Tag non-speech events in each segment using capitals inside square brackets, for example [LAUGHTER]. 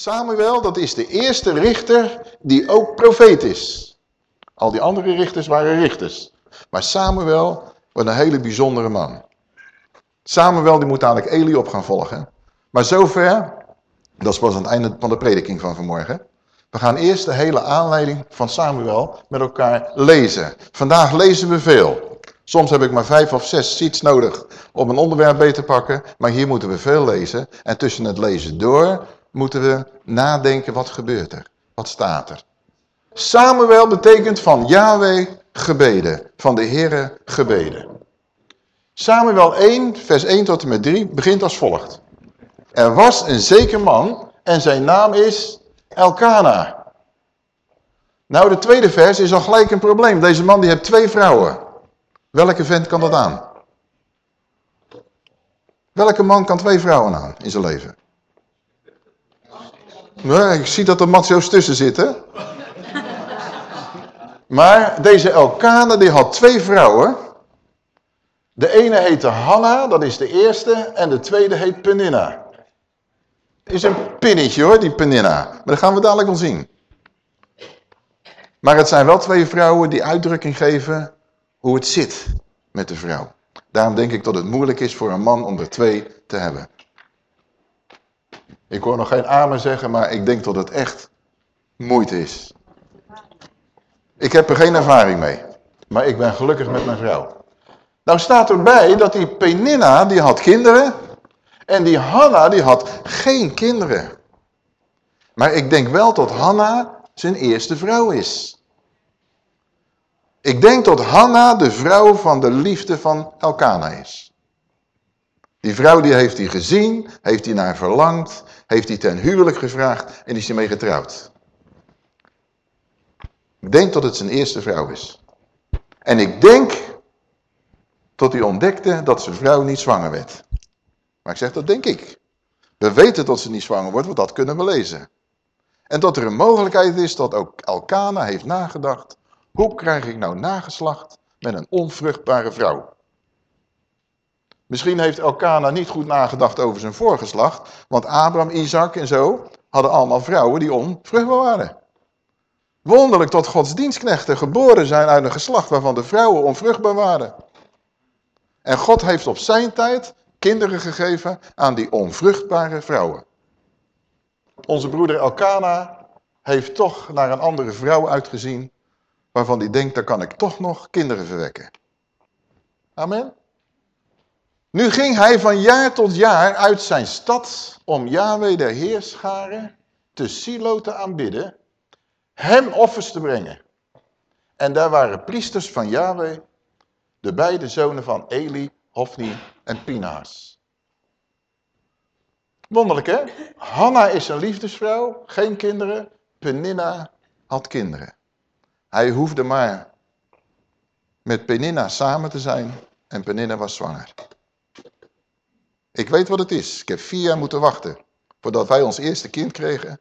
Samuel, dat is de eerste richter die ook profeet is. Al die andere richters waren richters. Maar Samuel wordt een hele bijzondere man. Samuel die moet dadelijk Eli op gaan volgen. Maar zover, dat pas aan het einde van de prediking van vanmorgen. We gaan eerst de hele aanleiding van Samuel met elkaar lezen. Vandaag lezen we veel. Soms heb ik maar vijf of zes sheets nodig om een onderwerp beter te pakken. Maar hier moeten we veel lezen. En tussen het lezen door moeten we nadenken wat gebeurt er. Wat staat er. Samuel betekent van Yahweh gebeden. Van de Heere gebeden. Samuel 1 vers 1 tot en met 3 begint als volgt. Er was een zeker man en zijn naam is Elkana. Nou, de tweede vers is al gelijk een probleem. Deze man die heeft twee vrouwen. Welke vent kan dat aan? Welke man kan twee vrouwen aan in zijn leven? Ik zie dat er Matthias tussen zitten. Maar deze Elkana die had twee vrouwen. De ene heette Hanna, dat is de eerste. En de tweede heet Peninna. Is een pinnetje hoor, die Peninna. Maar dat gaan we dadelijk wel zien. Maar het zijn wel twee vrouwen die uitdrukking geven hoe het zit met de vrouw. Daarom denk ik dat het moeilijk is voor een man om er twee te hebben. Ik hoor nog geen amen zeggen, maar ik denk dat het echt moeite is. Ik heb er geen ervaring mee. Maar ik ben gelukkig met mijn vrouw. Nou staat erbij dat die Peninna, die had kinderen. En die Hanna, die had geen kinderen. Maar ik denk wel dat Hanna zijn eerste vrouw is. Ik denk dat Hanna de vrouw van de liefde van Elkana is. Die vrouw die heeft hij gezien, heeft hij naar verlangd, heeft hij ten huwelijk gevraagd en is hij mee getrouwd. Ik denk dat het zijn eerste vrouw is. En ik denk tot hij ontdekte dat zijn vrouw niet zwanger werd. Maar ik zeg, dat denk ik. We weten dat ze niet zwanger wordt, want dat kunnen we lezen. En dat er een mogelijkheid is dat ook Elkana heeft nagedacht. Hoe krijg ik nou nageslacht met een onvruchtbare vrouw? Misschien heeft Elkana niet goed nagedacht over zijn voorgeslacht. Want Abraham, Isaac en zo hadden allemaal vrouwen die onvruchtbaar waren. Wonderlijk dat Gods dienstknechten geboren zijn uit een geslacht waarvan de vrouwen onvruchtbaar waren. En God heeft op zijn tijd kinderen gegeven aan die onvruchtbare vrouwen. Onze broeder Elkana heeft toch naar een andere vrouw uitgezien, waarvan hij denkt, dan kan ik toch nog kinderen verwekken. Amen. Nu ging hij van jaar tot jaar uit zijn stad om Yahweh de Heerscharen te Silo te aanbidden, hem offers te brengen. En daar waren priesters van Yahweh, de beide zonen van Eli, Hofni en Pinaas. Wonderlijk hè? Hanna is een liefdesvrouw, geen kinderen. Peninna had kinderen. Hij hoefde maar met Peninna samen te zijn en Peninna was zwanger. Ik weet wat het is. Ik heb vier jaar moeten wachten voordat wij ons eerste kind kregen.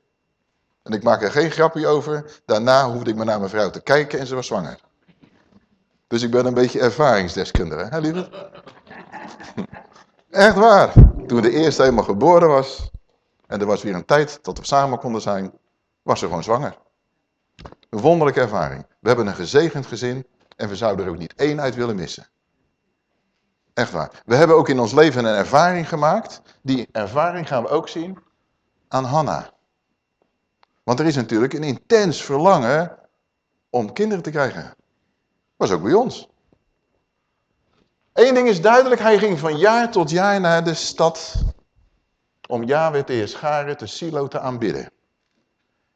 En ik maak er geen grapje over. Daarna hoefde ik maar naar mijn vrouw te kijken en ze was zwanger. Dus ik ben een beetje ervaringsdeskundige, hè lieve? [LAUGHS] Echt waar. Toen de eerste helemaal geboren was, en er was weer een tijd dat we samen konden zijn, was ze gewoon zwanger. Een wonderlijke ervaring. We hebben een gezegend gezin en we zouden er ook niet één uit willen missen. Echt waar. We hebben ook in ons leven een ervaring gemaakt. Die ervaring gaan we ook zien aan Hanna. Want er is natuurlijk een intens verlangen om kinderen te krijgen. Was ook bij ons. Eén ding is duidelijk, hij ging van jaar tot jaar naar de stad om Yahweh te scharen, te Silo te aanbidden.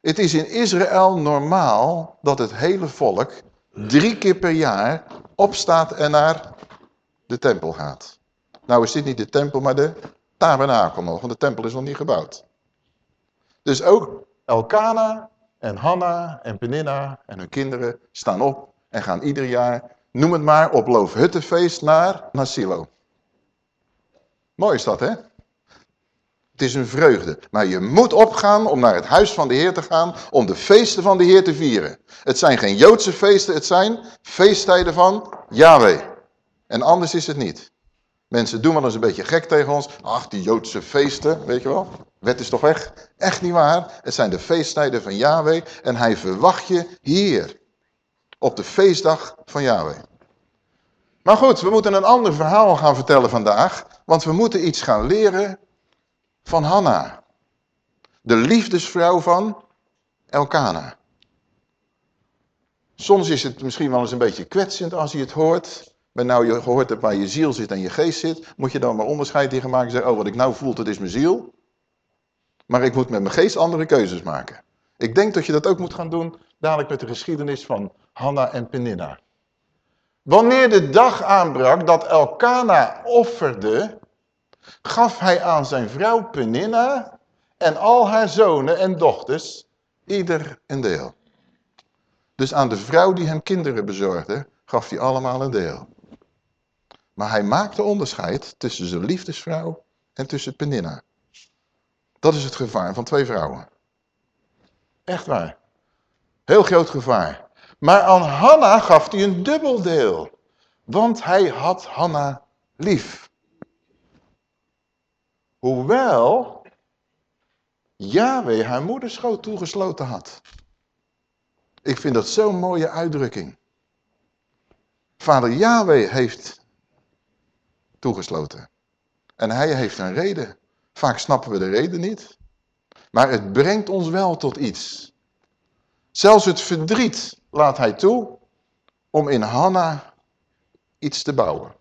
Het is in Israël normaal dat het hele volk drie keer per jaar opstaat en naar de tempel gaat. Nou is dit niet de tempel, maar de tabernakel nog, want de tempel is nog niet gebouwd. Dus ook Elkana en Hanna en Peninna en hun kinderen staan op en gaan ieder jaar, noem het maar, op Loofhuttenfeest naar, naar. Mooi is dat, hè? Het is een vreugde. Maar je moet opgaan om naar het huis van de Heer te gaan, om de feesten van de Heer te vieren. Het zijn geen Joodse feesten, het zijn feesttijden van Yahweh. En anders is het niet. Mensen doen wel eens een beetje gek tegen ons. Ach, die Joodse feesten, weet je wel. Wet is toch weg? Echt niet waar. Het zijn de feesttijden van Yahweh. En hij verwacht je hier. Op de feestdag van Yahweh. Maar goed, we moeten een ander verhaal gaan vertellen vandaag. Want we moeten iets gaan leren van Hanna. De liefdesvrouw van Elkana. Soms is het misschien wel eens een beetje kwetsend als je het hoort. Maar nou je gehoord hebt waar je ziel zit en je geest zit, moet je dan maar onderscheid in maken en zeggen, oh wat ik nou voel, dat is mijn ziel. Maar ik moet met mijn geest andere keuzes maken. Ik denk dat je dat ook moet gaan doen, dadelijk met de geschiedenis van Hanna en Peninna. Wanneer de dag aanbrak dat Elkana offerde, gaf hij aan zijn vrouw Peninna en al haar zonen en dochters ieder een deel. Dus aan de vrouw die hem kinderen bezorgde, gaf hij allemaal een deel. Maar hij maakte onderscheid tussen zijn liefdesvrouw en tussen Peninna. Dat is het gevaar van twee vrouwen. Echt waar. Heel groot gevaar. Maar aan Hanna gaf hij een dubbel deel. Want hij had Hanna lief. Hoewel Yahweh haar moederschoot toegesloten had. Ik vind dat zo'n mooie uitdrukking. Vader Yahweh heeft toegesloten. En hij heeft een reden. Vaak snappen we de reden niet. Maar het brengt ons wel tot iets. Zelfs het verdriet laat hij toe om in Hanna iets te bouwen.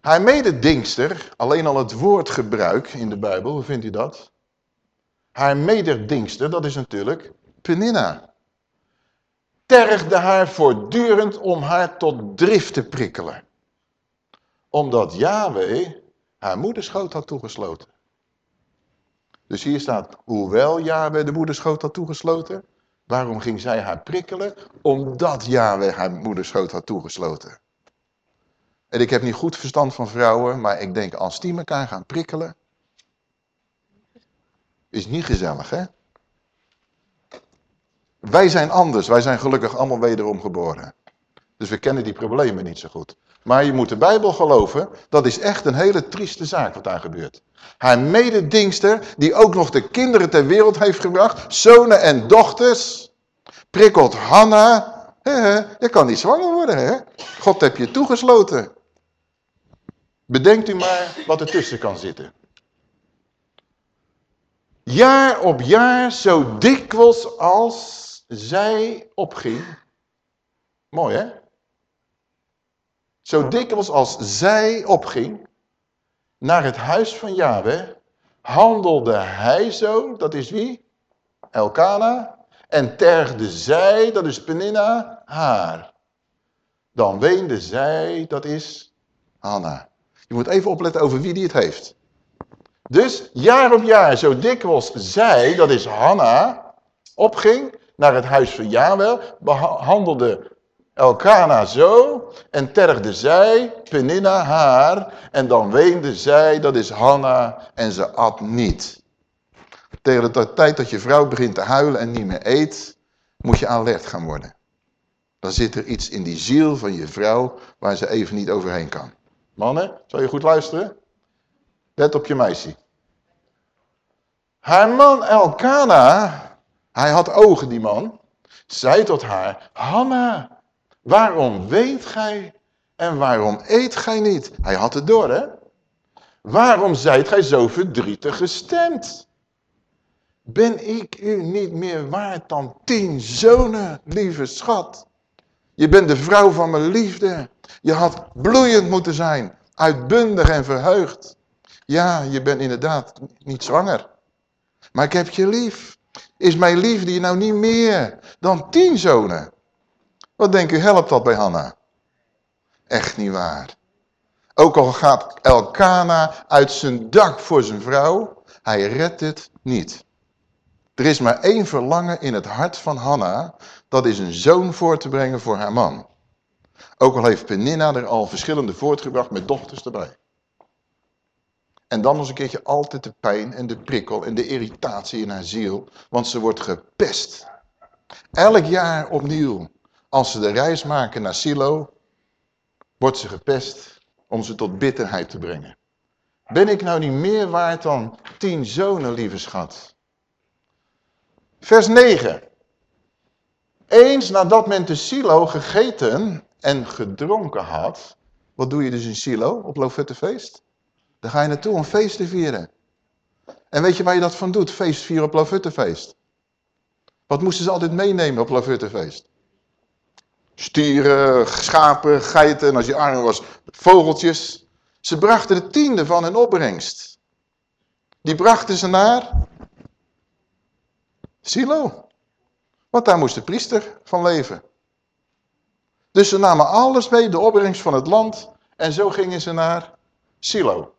Haar mededingster, alleen al het woordgebruik in de Bijbel, hoe vindt u dat? Haar mededingster, dat is natuurlijk Peninna. Tergde haar voortdurend om haar tot drift te prikkelen. Omdat Yahweh haar moederschoot had toegesloten. Dus hier staat, hoewel Yahweh de moederschoot had toegesloten, waarom ging zij haar prikkelen? Omdat Yahweh haar moederschoot had toegesloten. En ik heb niet goed verstand van vrouwen, maar ik denk als die elkaar gaan prikkelen, is niet gezellig hè. Wij zijn anders, wij zijn gelukkig allemaal wederom geboren. Dus we kennen die problemen niet zo goed. Maar je moet de Bijbel geloven, dat is echt een hele trieste zaak wat daar gebeurt. Haar mededingster, die ook nog de kinderen ter wereld heeft gebracht, zonen en dochters, prikkelt Hanna. Je kan niet zwanger worden, hè? God heb je toegesloten. Bedenkt u maar wat ertussen kan zitten. Jaar op jaar, zo dikwijls als zij opging. Mooi hè? Zo dikwijls als zij opging naar het huis van Yahweh, handelde hij zo, dat is wie? Elkana. En tergde zij, dat is Peninna, haar. Dan weende zij, dat is Hanna. Je moet even opletten over wie die het heeft. Dus jaar op jaar, zo dikwijls zij, dat is Hanna, opging naar het huis van Yahweh, behandelde Elkana zo en tergde zij, Peninna haar, en dan weende zij, dat is Hanna, en ze at niet. Tegen de tijd dat je vrouw begint te huilen en niet meer eet, moet je alert gaan worden. Dan zit er iets in die ziel van je vrouw waar ze even niet overheen kan. Mannen, zal je goed luisteren? Let op je meisje. Haar man Elkana, hij had ogen die man, zei tot haar, Hanna, waarom weent gij en waarom eet gij niet? Hij had het door hè. Waarom zijt gij zo verdrietig gestemd? Ben ik u niet meer waard dan tien zonen, lieve schat? Je bent de vrouw van mijn liefde. Je had bloeiend moeten zijn, uitbundig en verheugd. Ja, je bent inderdaad niet zwanger. Maar ik heb je lief. Is mijn liefde je nou niet meer dan tien zonen? Wat denk u, helpt dat bij Hanna? Echt niet waar. Ook al gaat Elkana uit zijn dak voor zijn vrouw, hij redt het niet. Er is maar één verlangen in het hart van Hanna, dat is een zoon voor te brengen voor haar man. Ook al heeft Peninna er al verschillende voortgebracht met dochters erbij. En dan nog een keertje altijd de pijn en de prikkel en de irritatie in haar ziel. Want ze wordt gepest. Elk jaar opnieuw. Als ze de reis maken naar Silo, wordt ze gepest om ze tot bitterheid te brengen. Ben ik nou niet meer waard dan tien zonen, lieve schat? Vers 9. Eens nadat men te Silo gegeten en gedronken had. Wat doe je dus in Silo op Lofuttefeest? Dan ga je naartoe om feest te vieren. En weet je waar je dat van doet? Feest vieren op Lofuttefeest. Wat moesten ze altijd meenemen op Lofuttefeest? Stieren, schapen, geiten en als je arm was, vogeltjes. Ze brachten de tiende van hun opbrengst. Die brachten ze naar Silo. Want daar moest de priester van leven. Dus ze namen alles mee, de opbrengst van het land. En zo gingen ze naar Silo.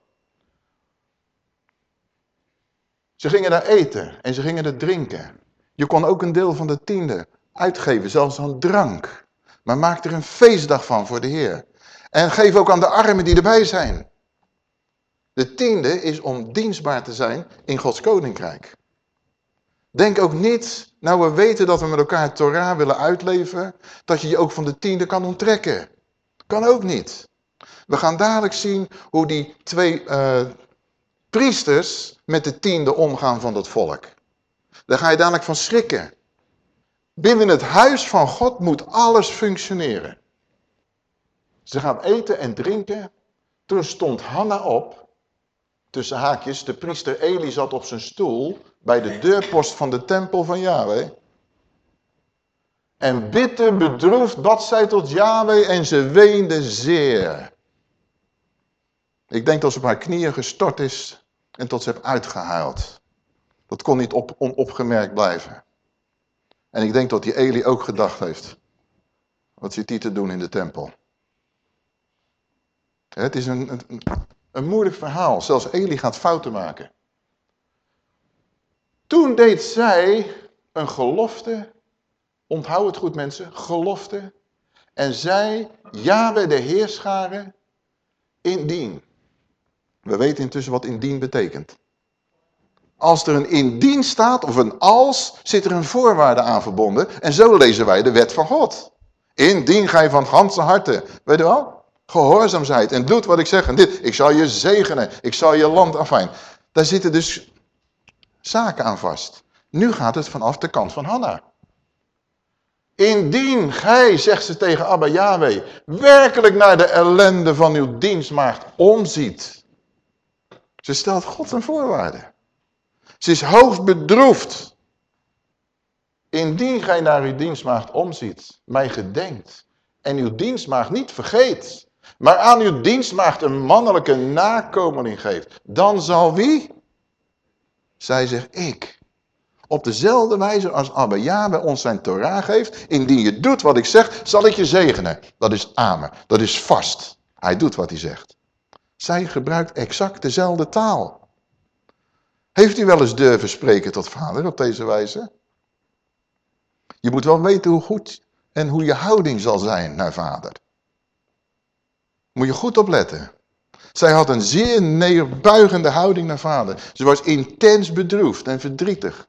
Ze gingen daar eten en ze gingen er drinken. Je kon ook een deel van de tiende uitgeven, zelfs aan drank. Maar maak er een feestdag van voor de Heer. En geef ook aan de armen die erbij zijn. De tiende is om dienstbaar te zijn in Gods koninkrijk. Denk ook niet, nou we weten dat we met elkaar Torah willen uitleven, dat je je ook van de tiende kan onttrekken. Kan ook niet. We gaan dadelijk zien hoe die twee uh, priesters met de tiende omgaan van dat volk. Daar ga je dadelijk van schrikken. Binnen het huis van God moet alles functioneren. Ze gaan eten en drinken. Toen stond Hanna op, tussen haakjes, de priester Eli zat op zijn stoel bij de deurpost van de tempel van Yahweh. En bitter bedroefd bad zij tot Yahweh en ze weende zeer. Ik denk dat ze op haar knieën gestort is en tot ze heeft uitgehaald. Dat kon niet op, onopgemerkt blijven. En ik denk dat die Eli ook gedacht heeft. Wat zit die te doen in de tempel? Het is een, een, een moeilijk verhaal. Zelfs Eli gaat fouten maken. Toen deed zij een gelofte. Onthoud het goed mensen. Gelofte. En zij, Yahweh de Heerscharen, indien. We weten intussen wat indien betekent. Als er een indien staat, of een als, zit er een voorwaarde aan verbonden. En zo lezen wij de wet van God. Indien gij van ganse harte, weet je wel, gehoorzaam zijt en doet wat ik zeg. En dit, ik zal je zegenen, ik zal je land afijn. Daar zitten dus zaken aan vast. Nu gaat het vanaf de kant van Hanna. Indien gij, zegt ze tegen Abba Yahweh, werkelijk naar de ellende van uw dienstmaagd omziet. Ze stelt God een voorwaarde. Ze is hoogst bedroefd. Indien gij naar uw dienstmaagd omziet, mij gedenkt en uw dienstmaagd niet vergeet, maar aan uw dienstmaagd een mannelijke nakomeling geeft, dan zal wie? Zij zegt ik. Op dezelfde wijze als Abba Yahweh ons zijn Torah geeft, indien je doet wat ik zeg, zal ik je zegenen. Dat is amen, dat is vast. Hij doet wat hij zegt. Zij gebruikt exact dezelfde taal. Heeft u wel eens durven spreken tot vader op deze wijze? Je moet wel weten hoe goed en hoe je houding zal zijn naar vader. Moet je goed opletten. Zij had een zeer neerbuigende houding naar vader. Ze was intens bedroefd en verdrietig.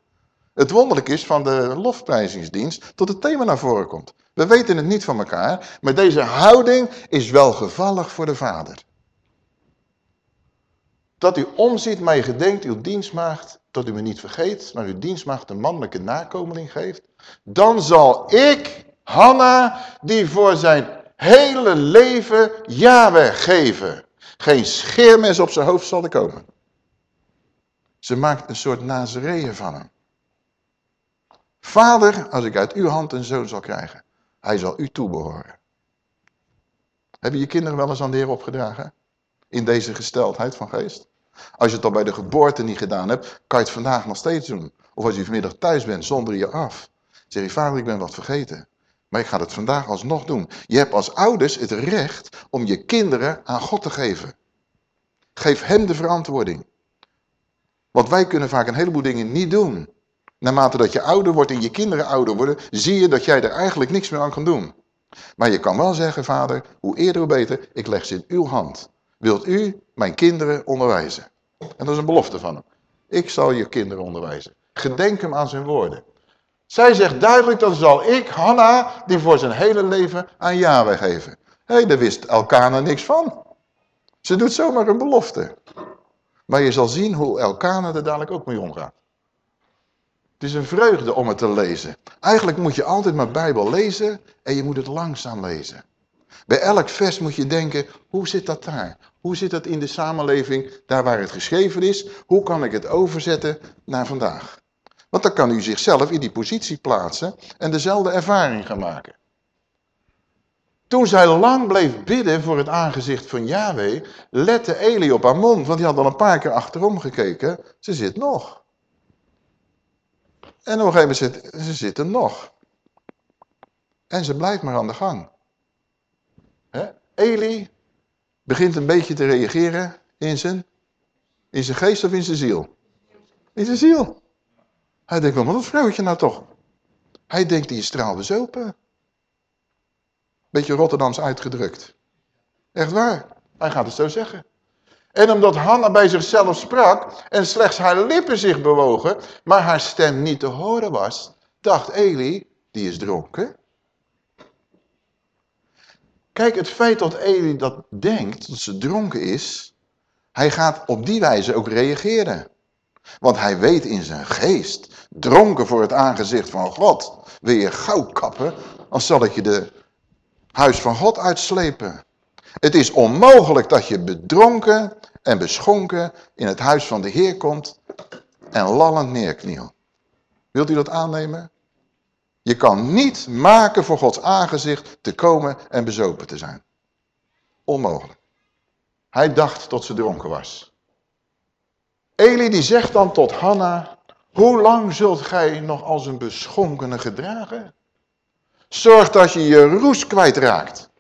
Het wonderlijk is van de lofprijzingsdienst tot het thema naar voren komt. We weten het niet van elkaar, maar deze houding is wel gevallig voor de vader. Dat u omziet, je gedenkt uw dienstmaagd, dat u me niet vergeet, maar uw dienstmaagd een mannelijke nakomeling geeft. Dan zal ik, Hanna, die voor zijn hele leven Yahweh geven. Geen scheermes op zijn hoofd zal er komen. Ze maakt een soort nazereeën van hem. Vader, als ik uit uw hand een zoon zal krijgen, hij zal u toebehoren. Hebben je kinderen wel eens aan de Heer opgedragen? In deze gesteldheid van geest? Als je het al bij de geboorte niet gedaan hebt, kan je het vandaag nog steeds doen. Of als je vanmiddag thuis bent, zonder je af. Zeg je, vader, ik ben wat vergeten. Maar ik ga het vandaag alsnog doen. Je hebt als ouders het recht om je kinderen aan God te geven. Geef hem de verantwoording. Want wij kunnen vaak een heleboel dingen niet doen. Naarmate dat je ouder wordt en je kinderen ouder worden, zie je dat jij er eigenlijk niks meer aan kan doen. Maar je kan wel zeggen, vader, hoe eerder hoe beter, ik leg ze in uw hand. Wilt u mijn kinderen onderwijzen? En dat is een belofte van hem. Ik zal je kinderen onderwijzen. Gedenk hem aan zijn woorden. Zij zegt duidelijk, dat zal ik, Hanna, die voor zijn hele leven aan Yahweh geven. Hé, hey, daar wist Elkana niks van. Ze doet zomaar een belofte. Maar je zal zien hoe Elkana er dadelijk ook mee omgaat. Het is een vreugde om het te lezen. Eigenlijk moet je altijd maar Bijbel lezen en je moet het langzaam lezen. Bij elk vers moet je denken, hoe zit dat daar? Hoe zit dat in de samenleving, daar waar het geschreven is? Hoe kan ik het overzetten naar vandaag? Want dan kan u zichzelf in die positie plaatsen en dezelfde ervaring gaan maken. Toen zij lang bleef bidden voor het aangezicht van Yahweh, lette Eli op haar mond, want die had al een paar keer achterom gekeken. Ze zit nog. En op een gegeven moment zit ze zit nog. En ze blijft maar aan de gang. Eli begint een beetje te reageren in zijn, in zijn geest of in zijn ziel? In zijn ziel. Hij denkt, wat een vrouwtje nou toch? Hij denkt, die is straalbezopen. Beetje Rotterdams uitgedrukt. Echt waar. Hij gaat het zo zeggen. En omdat Hanna bij zichzelf sprak en slechts haar lippen zich bewogen, maar haar stem niet te horen was, dacht Eli, die is dronken. Kijk, het feit dat Eli dat denkt, dat ze dronken is, hij gaat op die wijze ook reageren. Want hij weet in zijn geest, dronken voor het aangezicht van God, wil je gauw kappen, als zal ik je de huis van God uitslepen. Het is onmogelijk dat je bedronken en beschonken in het huis van de Heer komt en lallend neerknielt. Wilt u dat aannemen? Je kan niet maken voor Gods aangezicht te komen en bezopen te zijn. Onmogelijk. Hij dacht tot ze dronken was. Eli die zegt dan tot Hanna, hoe lang zult gij nog als een beschonkene gedragen? Zorg dat je je roes kwijtraakt.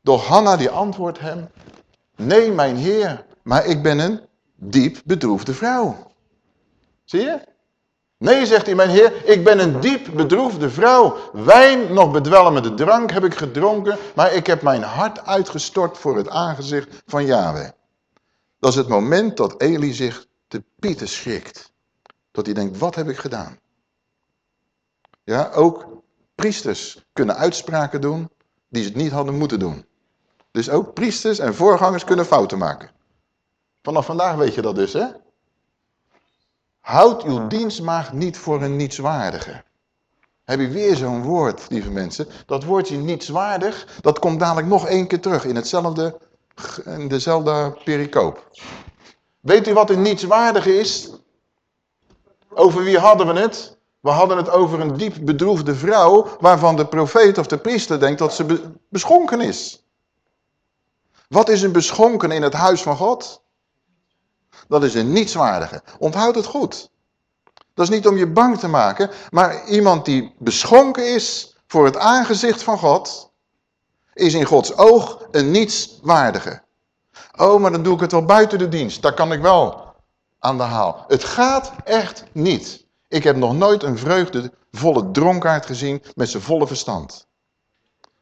Doch Hanna die antwoordt hem, nee mijn heer, maar ik ben een diep bedroefde vrouw. Zie je? Nee, zegt hij, mijn heer, ik ben een diep bedroefde vrouw. Wijn, nog bedwelmende drank heb ik gedronken, maar ik heb mijn hart uitgestort voor het aangezicht van Yahweh. Dat is het moment dat Eli zich te pieten schrikt. Dat hij denkt, wat heb ik gedaan? Ja, ook priesters kunnen uitspraken doen die ze niet hadden moeten doen. Dus ook priesters en voorgangers kunnen fouten maken. Vanaf vandaag weet je dat dus, hè? Houd uw dienstmaagd niet voor een nietswaardige. Heb je weer zo'n woord, lieve mensen. Dat woordje nietswaardig, dat komt dadelijk nog één keer terug in, hetzelfde, in dezelfde pericoop. Weet u wat een nietswaardige is? Over wie hadden we het? We hadden het over een diep bedroefde vrouw, waarvan de profeet of de priester denkt dat ze beschonken is. Wat is een beschonken in het huis van God? Dat is een nietswaardige. Onthoud het goed. Dat is niet om je bang te maken, maar iemand die beschonken is voor het aangezicht van God, is in Gods oog een nietswaardige. Oh, maar dan doe ik het wel buiten de dienst. Daar kan ik wel aan de haal. Het gaat echt niet. Ik heb nog nooit een vreugdevolle dronkaard gezien met zijn volle verstand.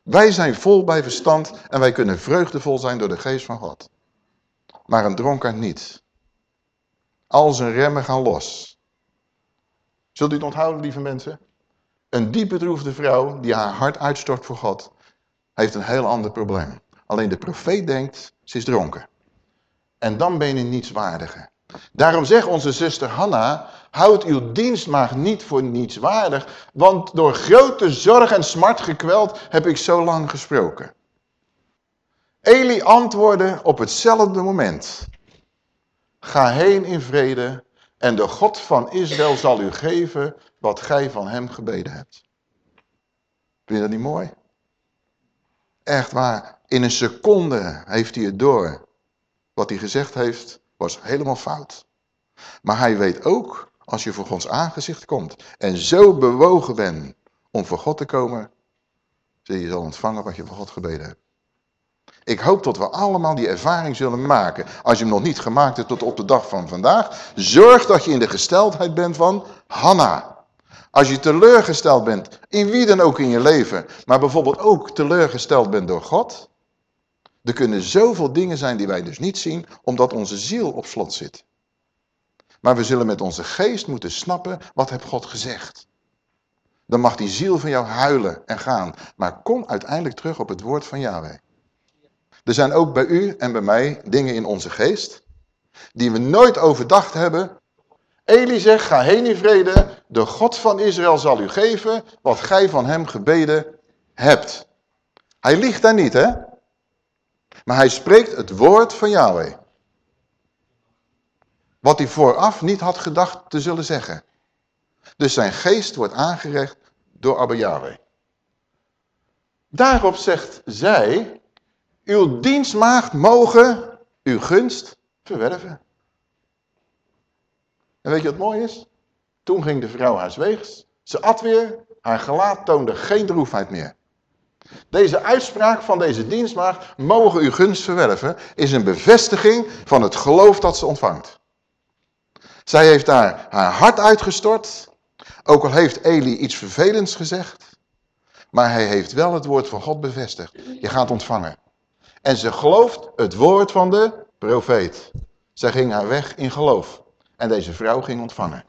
Wij zijn vol bij verstand en wij kunnen vreugdevol zijn door de geest van God. Maar een dronkaard niet. Al zijn remmen gaan los. Zult u het onthouden, lieve mensen? Een diep bedroefde vrouw die haar hart uitstort voor God, heeft een heel ander probleem. Alleen de profeet denkt, ze is dronken. En dan ben je nietswaardige. Daarom zegt onze zuster Hanna, houd uw dienstmaag niet voor nietswaardig, want door grote zorg en smart gekweld heb ik zo lang gesproken. Eli antwoordde op hetzelfde moment. Ga heen in vrede en de God van Israël zal u geven wat gij van hem gebeden hebt. Vind je dat niet mooi? Echt waar, in een seconde heeft hij het door. Wat hij gezegd heeft, was helemaal fout. Maar hij weet ook, als je voor Gods aangezicht komt en zo bewogen bent om voor God te komen, zul je zal ontvangen wat je voor God gebeden hebt. Ik hoop dat we allemaal die ervaring zullen maken. Als je hem nog niet gemaakt hebt tot op de dag van vandaag, zorg dat je in de gesteldheid bent van Hanna. Als je teleurgesteld bent, in wie dan ook in je leven, maar bijvoorbeeld ook teleurgesteld bent door God, er kunnen zoveel dingen zijn die wij dus niet zien, omdat onze ziel op slot zit. Maar we zullen met onze geest moeten snappen, wat heeft God gezegd? Dan mag die ziel van jou huilen en gaan, maar kom uiteindelijk terug op het woord van Yahweh. Er zijn ook bij u en bij mij dingen in onze geest die we nooit overdacht hebben. Eli zegt, ga heen in vrede, de God van Israël zal u geven wat gij van hem gebeden hebt. Hij liegt daar niet, hè? Maar hij spreekt het woord van Yahweh. Wat hij vooraf niet had gedacht te zullen zeggen. Dus zijn geest wordt aangerecht door Abba Yahweh. Daarop zegt zij, uw dienstmaagd mogen uw gunst verwerven. En weet je wat mooi is? Toen ging de vrouw haar weegs. Ze at weer, haar gelaat toonde geen droefheid meer. Deze uitspraak van deze dienstmaagd, mogen uw gunst verwerven, is een bevestiging van het geloof dat ze ontvangt. Zij heeft daar haar hart uitgestort, ook al heeft Eli iets vervelends gezegd, maar hij heeft wel het woord van God bevestigd. Je gaat ontvangen. En ze gelooft het woord van de profeet. Zij ging haar weg in geloof. En deze vrouw ging ontvangen.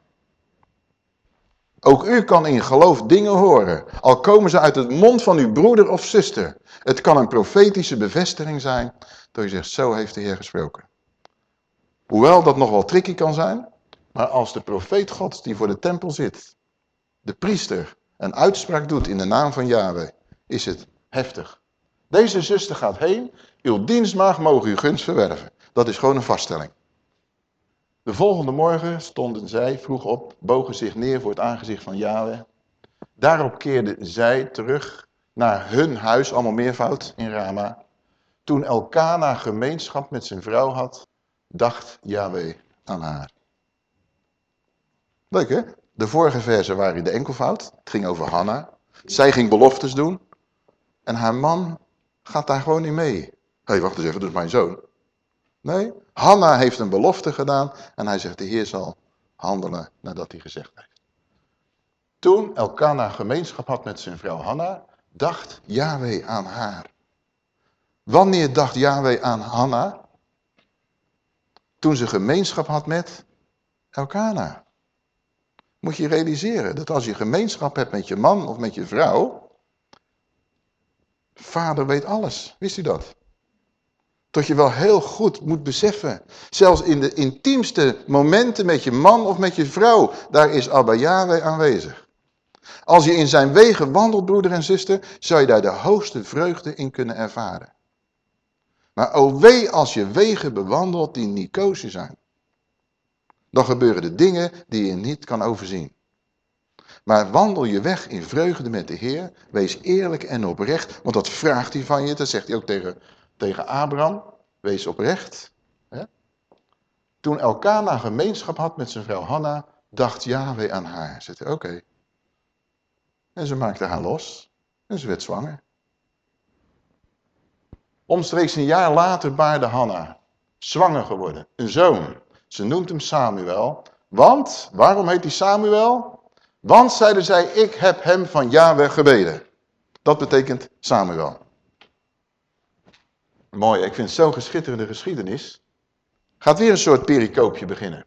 Ook u kan in geloof dingen horen, al komen ze uit het mond van uw broeder of zuster. Het kan een profetische bevestiging zijn, dat je zegt, zo heeft de Heer gesproken. Hoewel dat nog wel tricky kan zijn, maar als de profeet Gods die voor de tempel zit, de priester, een uitspraak doet in de naam van Yahweh, is het heftig. Deze zuster gaat heen, uw dienstmaag mogen uw gunst verwerven. Dat is gewoon een vaststelling. De volgende morgen stonden zij vroeg op, bogen zich neer voor het aangezicht van Yahweh. Daarop keerden zij terug naar hun huis, allemaal meervoud in Rama. Toen Elkana gemeenschap met zijn vrouw had, dacht Yahweh aan haar. Leuk hè? De vorige versen waren de enkelvoud. Het ging over Hanna. Zij ging beloftes doen. En haar man gaat daar gewoon in mee. Hé, hey, wacht eens even, dat is mijn zoon. Nee, Hanna heeft een belofte gedaan en hij zegt, de Heer zal handelen nadat hij gezegd heeft. Toen Elkana gemeenschap had met zijn vrouw Hanna, dacht Yahweh aan haar. Wanneer dacht Yahweh aan Hanna? Toen ze gemeenschap had met Elkana. Moet je realiseren dat als je gemeenschap hebt met je man of met je vrouw, vader weet alles. Wist u dat? Dat je wel heel goed moet beseffen. Zelfs in de intiemste momenten met je man of met je vrouw, daar is Abba Yahweh aanwezig. Als je in zijn wegen wandelt, broeder en zuster, zou je daar de hoogste vreugde in kunnen ervaren. Maar o wee als je wegen bewandelt die niet koosje zijn. Dan gebeuren de dingen die je niet kan overzien. Maar wandel je weg in vreugde met de Heer. Wees eerlijk en oprecht, want dat vraagt hij van je. Dat zegt hij ook tegen tegen Abraham, wees oprecht. Hè? Toen Elkana gemeenschap had met zijn vrouw Hanna, dacht Yahweh aan haar. Zegt oké. En ze maakte haar los en ze werd zwanger. Omstreeks een jaar later baarde Hanna, zwanger geworden, een zoon. Ze noemt hem Samuel, want, waarom heet hij Samuel? Want, zeiden zij, ik heb hem van Yahweh gebeden. Dat betekent Samuel. Mooi, ik vind zo'n geschitterende geschiedenis. Gaat weer een soort pericoopje beginnen.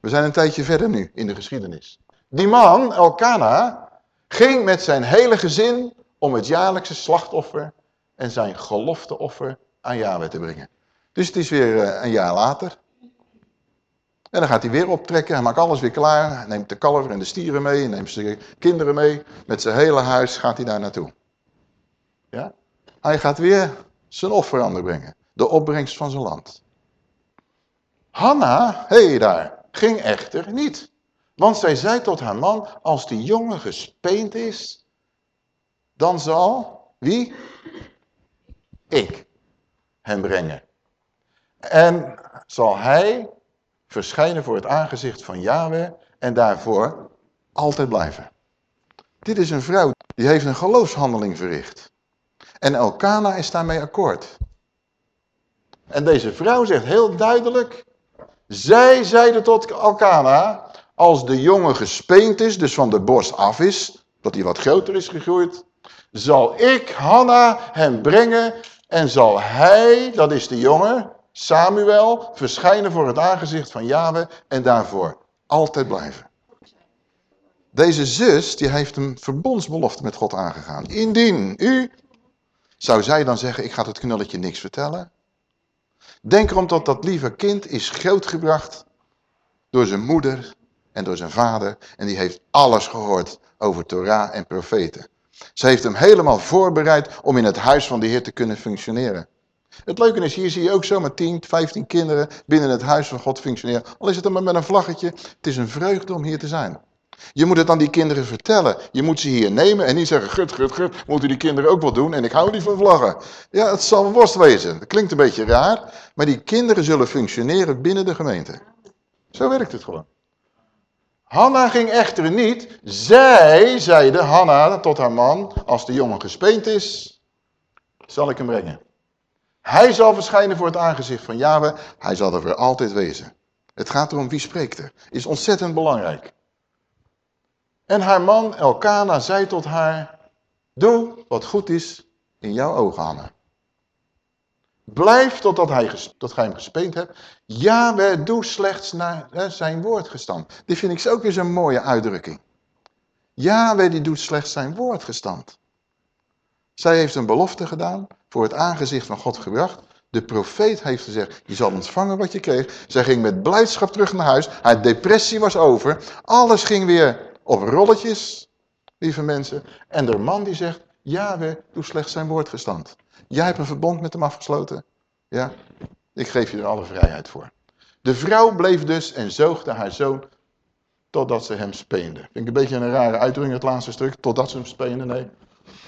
We zijn een tijdje verder nu in de geschiedenis. Die man, Elkana, ging met zijn hele gezin om het jaarlijkse slachtoffer en zijn gelofteoffer aan Yahweh te brengen. Dus het is weer eh, een jaar later. En dan gaat hij weer optrekken, hij maakt alles weer klaar. Neemt de kalver en de stieren mee, neemt zijn kinderen mee. Met zijn hele huis gaat hij daar naartoe. Ja? Hij gaat weer zijn offer aan brengen. De opbrengst van zijn land. Hanna, hé hey daar, ging echter niet. Want zij zei tot haar man, als die jongen gespeend is, dan zal, wie? Ik hem brengen. En zal hij verschijnen voor het aangezicht van Yahweh en daarvoor altijd blijven. Dit is een vrouw die heeft een geloofshandeling verricht. En Elkana is daarmee akkoord. En deze vrouw zegt heel duidelijk, zij zeiden tot Elkana, als de jongen gespeend is, dus van de borst af is, dat hij wat groter is gegroeid, zal ik Hanna hem brengen en zal hij, dat is de jongen, Samuel, verschijnen voor het aangezicht van Yahweh en daarvoor altijd blijven. Deze zus, die heeft een verbondsbelofte met God aangegaan. Indien u Zou zij dan zeggen, ik ga het knulletje niks vertellen? Denk erom dat dat lieve kind is grootgebracht door zijn moeder en door zijn vader. En die heeft alles gehoord over Torah en profeten. Ze heeft hem helemaal voorbereid om in het huis van de Heer te kunnen functioneren. Het leuke is, hier zie je ook zomaar 10, 15 kinderen binnen het huis van God functioneren. Al is het dan maar met een vlaggetje. Het is een vreugde om hier te zijn. Je moet het aan die kinderen vertellen. Je moet ze hier nemen en niet zeggen, gut, gut, gut, moeten die kinderen ook wel doen en ik hou niet van vlaggen. Ja, het zal worst wezen. Dat klinkt een beetje raar, maar die kinderen zullen functioneren binnen de gemeente. Zo werkt het gewoon. Hanna ging echter niet. Zij zeide Hanna tot haar man, als de jongen gespeend is, zal ik hem brengen. Hij zal verschijnen voor het aangezicht van Yahweh. Hij zal er voor altijd wezen. Het gaat erom wie spreekt er. Is ontzettend belangrijk. En haar man Elkana zei tot haar, doe wat goed is in jouw ogen, Hanna. Blijf totdat hij, tot gij hem gespeend hebt. Yahweh, doe slechts naar zijn woord gestand. Dit vind ik ook weer zo'n mooie uitdrukking. Yahweh die doet slechts zijn woord gestand. Zij heeft een belofte gedaan, voor het aangezicht van God gebracht. De profeet heeft gezegd, je zal ontvangen wat je kreeg. Zij ging met blijdschap terug naar huis. Haar depressie was over. Alles ging weer op rolletjes, lieve mensen. En de man die zegt, Yahweh, doe slechts zijn woord gestand. Jij hebt een verbond met hem afgesloten. Ja, ik geef je er alle vrijheid voor. De vrouw bleef dus en zoogde haar zoon totdat ze hem speende. Vind ik een beetje een rare uitdrukking, het laatste stuk. Totdat ze hem speende, nee.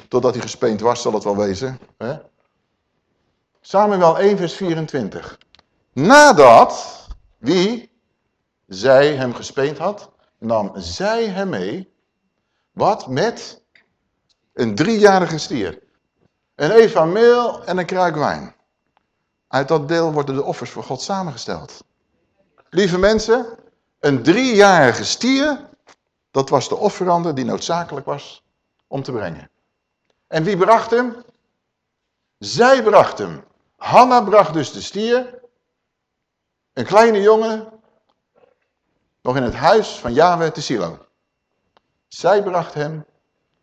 Totdat hij gespeend was, zal het wel wezen. Hè? Samuel 1 vers 24. Nadat, wie, zij hem gespeend had, nam zij hem mee, wat met een driejarige stier. Een eva meel en een kruik wijn. Uit dat deel worden de offers voor God samengesteld. Lieve mensen, een driejarige stier, dat was de offerande die noodzakelijk was om te brengen. En wie bracht hem? Zij bracht hem. Hanna bracht dus de stier. Een kleine jongen. Nog in het huis van Yahweh te Silo. Zij bracht hem.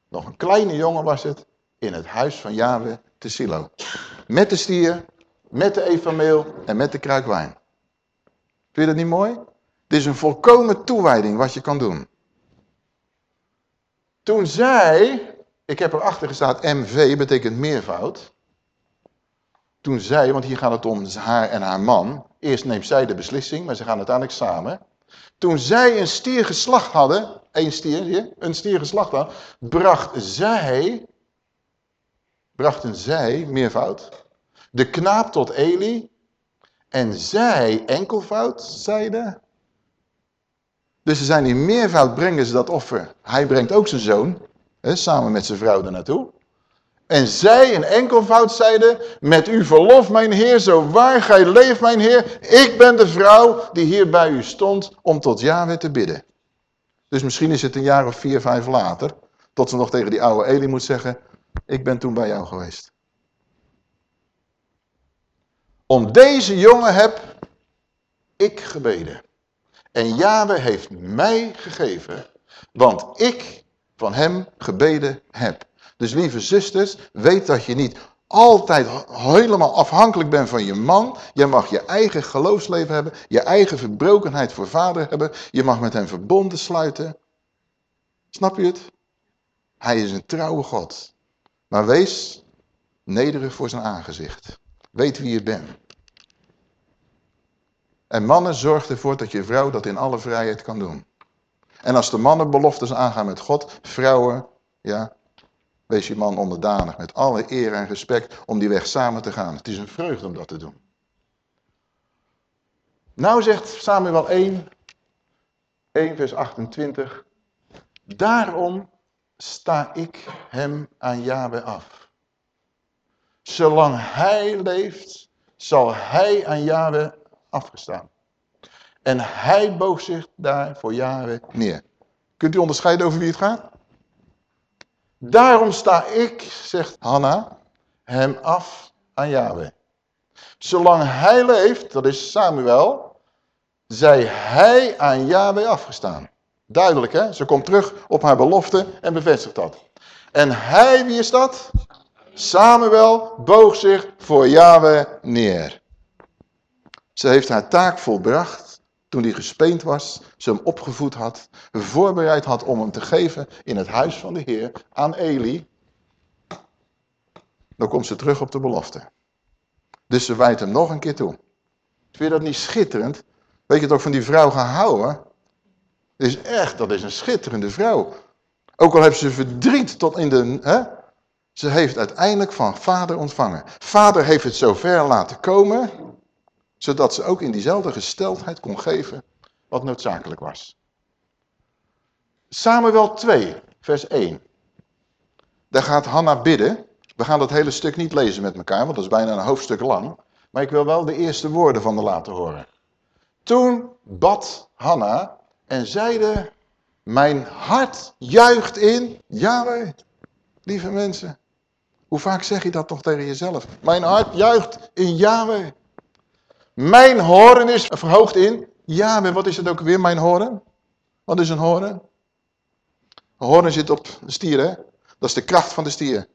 Nog een kleine jongen was het. In het huis van Yahweh te Silo. Met de stier. Met de evameel. En met de kruik wijn. Vind je dat niet mooi? Dit is een volkomen toewijding wat je kan doen. Toen zij ik heb erachter gestaan, MV betekent meervoud. Toen zij, want hier gaat het om haar en haar man. Eerst neemt zij de beslissing, maar ze gaan uiteindelijk samen. Toen zij een stier geslacht hadden, één stier, een stier geslacht hadden, bracht zij, brachten zij, meervoud, de knaap tot Eli. En zij, enkelvoud, zeiden. Dus ze zijn in meervoud, brengen ze dat offer. Hij brengt ook zijn zoon samen met zijn vrouw er naartoe. En zij in enkelvoud zeiden, met uw verlof mijn heer, zo waar gij leeft mijn heer, ik ben de vrouw die hier bij u stond om tot Yahweh te bidden. Dus misschien is het een jaar of vier, vijf later, tot ze nog tegen die oude Eli moet zeggen, ik ben toen bij jou geweest. Om deze jongen heb ik gebeden. En Yahweh heeft mij gegeven, want ik van hem gebeden heb. Dus lieve zusters, weet dat je niet altijd helemaal afhankelijk bent van je man. Je mag je eigen geloofsleven hebben, je eigen verbrokenheid voor vader hebben. Je mag met hem verbonden sluiten. Snap je het? Hij is een trouwe God. Maar wees nederig voor zijn aangezicht. Weet wie je bent. En mannen, zorg ervoor dat je vrouw dat in alle vrijheid kan doen. En als de mannen beloftes aangaan met God, vrouwen, ja, wees je man onderdanig met alle eer en respect om die weg samen te gaan. Het is een vreugde om dat te doen. Nou zegt Samuel 1, 1 vers 28, daarom sta ik hem aan Yahweh af. Zolang hij leeft, zal hij aan Yahweh afgestaan. En hij boog zich daar voor jaren neer. Kunt u onderscheiden over wie het gaat? Daarom sta ik, zegt Hanna, hem af aan Yahweh. Zolang hij leeft, dat is Samuel, zij hij aan Yahweh afgestaan. Duidelijk hè, ze komt terug op haar belofte en bevestigt dat. En hij, wie is dat? Samuel boog zich voor Yahweh neer. Ze heeft haar taak volbracht toen hij gespeend was, ze hem opgevoed had, voorbereid had om hem te geven in het huis van de Heer aan Eli. Dan komt ze terug op de belofte. Dus ze wijt hem nog een keer toe. Vind je dat niet schitterend? Weet je toch van die vrouw gehouden? Dat is echt, dat is een schitterende vrouw. Ook al heeft ze verdriet tot in de... Hè? Ze heeft uiteindelijk van vader ontvangen. Vader heeft het zover laten komen, zodat ze ook in diezelfde gesteldheid kon geven wat noodzakelijk was. Samuel 2, vers 1. Daar gaat Hanna bidden. We gaan dat hele stuk niet lezen met elkaar, want dat is bijna een hoofdstuk lang. Maar ik wil wel de eerste woorden van de laten horen. Toen bad Hanna en zeide, mijn hart juicht in Yahweh. Lieve mensen, hoe vaak zeg je dat toch tegen jezelf? Mijn hart juicht in Yahweh. Mijn horen is verhoogd in Yahweh. Wat is het ook weer, mijn horen? Wat is een horen? Een horen zit op de stier, hè? Dat is de kracht van de stier.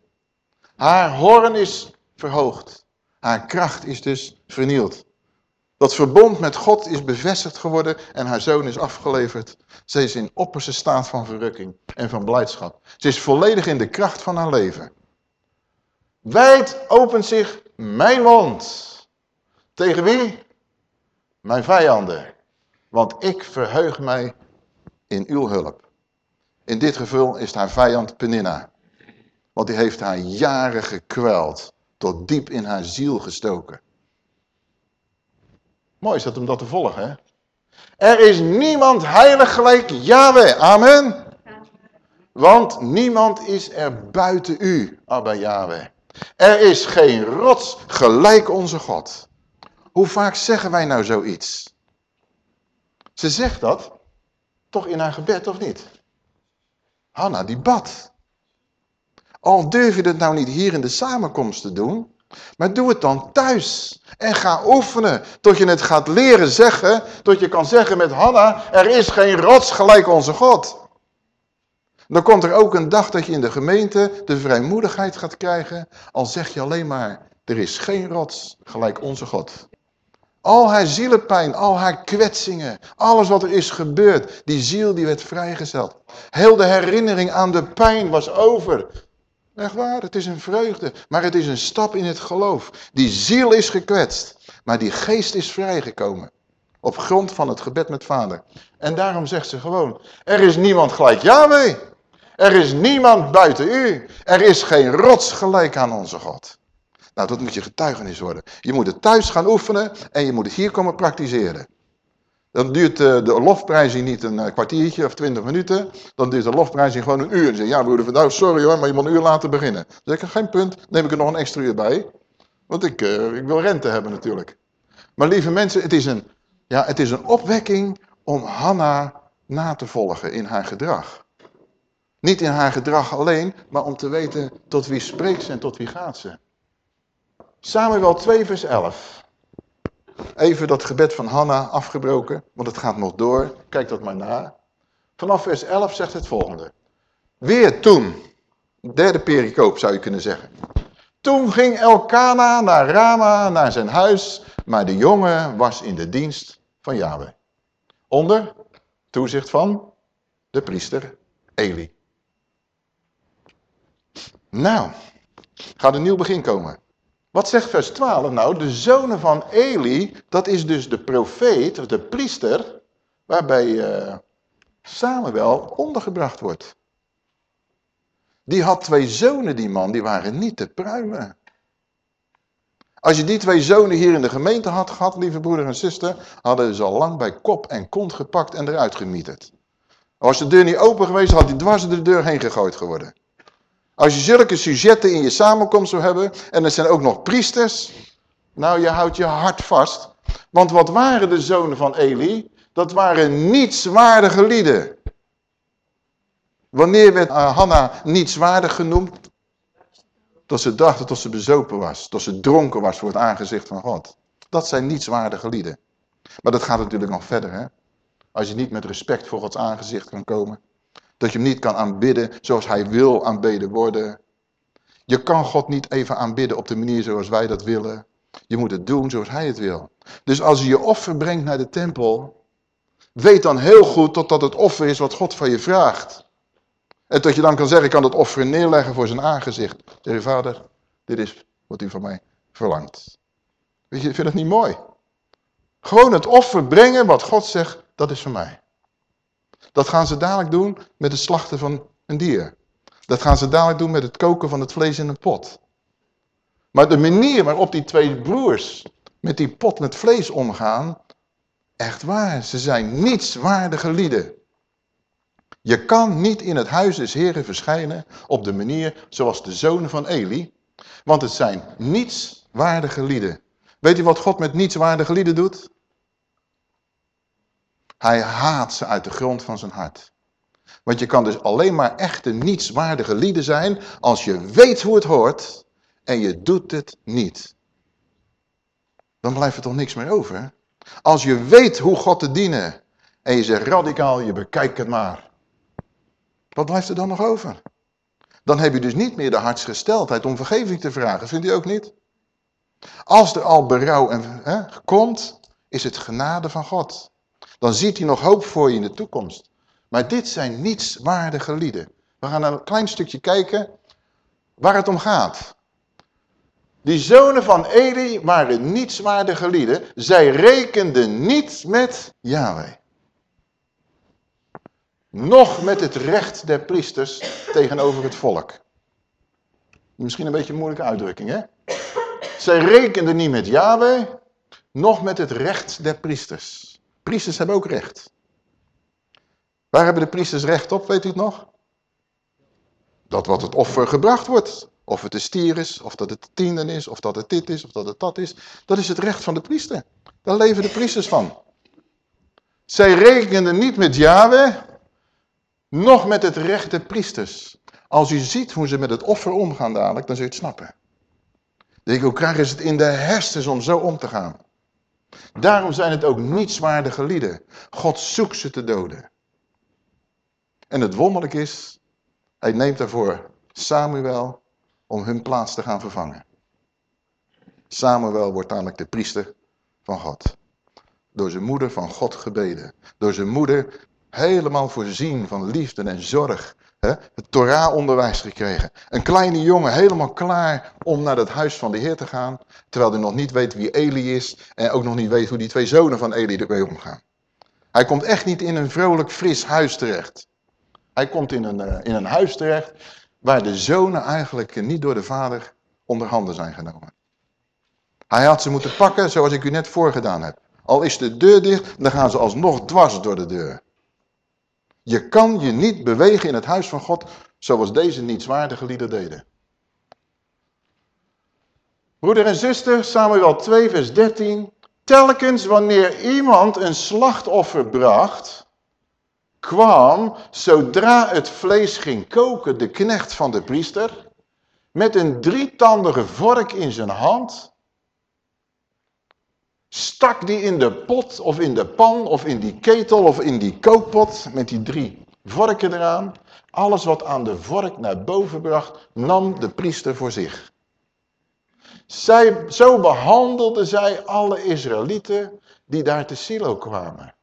Haar horen is verhoogd. Haar kracht is dus vernield. Dat verbond met God is bevestigd geworden en haar zoon is afgeleverd. Ze is in opperste staat van verrukking en van blijdschap. Ze is volledig in de kracht van haar leven. Wijd opent zich mijn mond. Tegen wie? Mijn vijanden. Want ik verheug mij in uw hulp. In dit geval is haar vijand Peninna. Want die heeft haar jaren gekweld. Tot diep in haar ziel gestoken. Mooi is dat om dat te volgen, hè? Er is niemand heilig gelijk Yahweh. Amen. Want niemand is er buiten u, Abba Yahweh. Er is geen rots gelijk onze God. Hoe vaak zeggen wij nou zoiets? Ze zegt dat toch in haar gebed of niet? Hanna die bad. Al durf je het nou niet hier in de samenkomst te doen, maar doe het dan thuis. En ga oefenen tot je het gaat leren zeggen, tot je kan zeggen met Hanna, er is geen rots gelijk onze God. Dan komt er ook een dag dat je in de gemeente de vrijmoedigheid gaat krijgen, al zeg je alleen maar, er is geen rots gelijk onze God. Al haar zielenpijn, al haar kwetsingen, alles wat er is gebeurd, die ziel die werd vrijgezet. Heel de herinnering aan de pijn was over. Echt waar, het is een vreugde, maar het is een stap in het geloof. Die ziel is gekwetst, maar die geest is vrijgekomen. Op grond van het gebed met vader. En daarom zegt ze gewoon, er is niemand gelijk Yahweh. Er is niemand buiten u. Er is geen rots gelijk aan onze God. Nou, dat moet je getuigenis worden. Je moet het thuis gaan oefenen en je moet het hier komen praktiseren. Dan duurt de, de lofprijzing niet een eh, kwartiertje of twintig minuten. Dan duurt de lofprijzing gewoon een uur. En zeg ja broeder, nou, sorry hoor, maar je moet een uur later beginnen. Dan zeg ik, geen punt, neem ik er nog een extra uur bij. Want ik, uh, ik wil rente hebben natuurlijk. Maar lieve mensen, het is, een, ja, het is een opwekking om Hanna na te volgen in haar gedrag. Niet in haar gedrag alleen, maar om te weten tot wie spreekt ze en tot wie gaat ze. Samuel 2 vers 11. Even dat gebed van Hanna afgebroken, want het gaat nog door. Kijk dat maar na. Vanaf vers 11 zegt het volgende. Weer toen, derde pericoop zou je kunnen zeggen. Toen ging Elkana naar Rama, naar zijn huis, maar de jongen was in de dienst van Yahweh. Onder toezicht van de priester Eli. Nou, gaat een nieuw begin komen. Wat zegt vers 12 nou? De zonen van Eli, dat is dus de profeet, of de priester, waarbij uh, Samuel ondergebracht wordt. Die had twee zonen, die man, die waren niet te pruimen. Als je die twee zonen hier in de gemeente had gehad, lieve broeder en zuster, hadden ze al lang bij kop en kont gepakt en eruit gemieterd. Als de deur niet open geweest, had hij dwars de deur heen gegooid geworden. Als je zulke sujetten in je samenkomst zou hebben, en er zijn ook nog priesters, nou je houdt je hart vast. Want wat waren de zonen van Eli? Dat waren nietswaardige lieden. Wanneer werd uh, Hanna nietswaardig genoemd? Dat ze dachten dat ze bezopen was, dat ze dronken was voor het aangezicht van God. Dat zijn nietswaardige lieden. Maar dat gaat natuurlijk nog verder, hè? Als je niet met respect voor Gods aangezicht kan komen. Dat je hem niet kan aanbidden zoals hij wil aanbeden worden. Je kan God niet even aanbidden op de manier zoals wij dat willen. Je moet het doen zoals hij het wil. Dus als je je offer brengt naar de tempel, weet dan heel goed dat het offer is wat God van je vraagt. En dat je dan kan zeggen, ik kan dat offer neerleggen voor zijn aangezicht. Zeg je, vader, dit is wat u van mij verlangt. Weet je, vind het niet mooi? Gewoon het offer brengen wat God zegt, dat is van mij. Dat gaan ze dadelijk doen met het slachten van een dier. Dat gaan ze dadelijk doen met het koken van het vlees in een pot. Maar de manier waarop die twee broers met die pot met vlees omgaan, echt waar, ze zijn nietswaardige lieden. Je kan niet in het huis des heren verschijnen op de manier zoals de zonen van Eli, want het zijn nietswaardige lieden. Weet u wat God met nietswaardige lieden doet? Hij haat ze uit de grond van zijn hart. Want je kan dus alleen maar echte nietswaardige lieden zijn als je weet hoe het hoort en je doet het niet. Dan blijft er toch niks meer over. Als je weet hoe God te dienen en je zegt radicaal, je bekijkt het maar. Wat blijft er dan nog over? Dan heb je dus niet meer de hartsgesteldheid om vergeving te vragen, vindt u ook niet? Als er al berouw en, komt, is het genade van God. Dan ziet hij nog hoop voor je in de toekomst. Maar dit zijn nietswaardige lieden. We gaan een klein stukje kijken waar het om gaat. Die zonen van Eli waren nietswaardige lieden. Zij rekenden niet met Yahweh. Nog met het recht der priesters tegenover het volk. Misschien een beetje een moeilijke uitdrukking, hè? Zij rekenden niet met Yahweh, nog met het recht der priesters. Priesters hebben ook recht. Waar hebben de priesters recht op, weet u het nog? Dat wat het offer gebracht wordt. Of het de stier is, of dat het de tienden is, of dat het dit is, of dat het dat is. Dat is het recht van de priester. Daar leven de priesters van. Zij rekenden niet met Yahweh, nog met het recht der priesters. Als u ziet hoe ze met het offer omgaan dadelijk, dan zul je het snappen. Denk, hoe het in de hersens om zo om te gaan? Daarom zijn het ook nietswaardige lieden. God zoekt ze te doden. En het wonderlijk is, hij neemt daarvoor Samuel om hun plaats te gaan vervangen. Samuel wordt namelijk de priester van God. Door zijn moeder van God gebeden. Door zijn moeder helemaal voorzien van liefde en zorg. Het Torah-onderwijs gekregen. Een kleine jongen helemaal klaar om naar het huis van de Heer te gaan. Terwijl hij nog niet weet wie Eli is. En ook nog niet weet hoe die twee zonen van Eli ermee omgaan. Hij komt echt niet in een vrolijk, fris huis terecht. Hij komt in een, eh, in een huis terecht waar de zonen eigenlijk niet door de vader onder handen zijn genomen. Hij had ze moeten pakken zoals ik u net voorgedaan heb. Al is de deur dicht, dan gaan ze alsnog dwars door de deur. Je kan je niet bewegen in het huis van God zoals deze nietswaardige lieden deden. Broeder en zuster, Samuel 2 vers 13. Telkens wanneer iemand een slachtoffer bracht, kwam, zodra het vlees ging koken, de knecht van de priester, met een drietandige vork in zijn hand, stak die in de pot of in de pan of in die ketel of in die kookpot met die drie vorken eraan. Alles wat aan de vork naar boven bracht, nam de priester voor zich. Zij, zo behandelde zij alle Israëlieten die daar te Silo kwamen.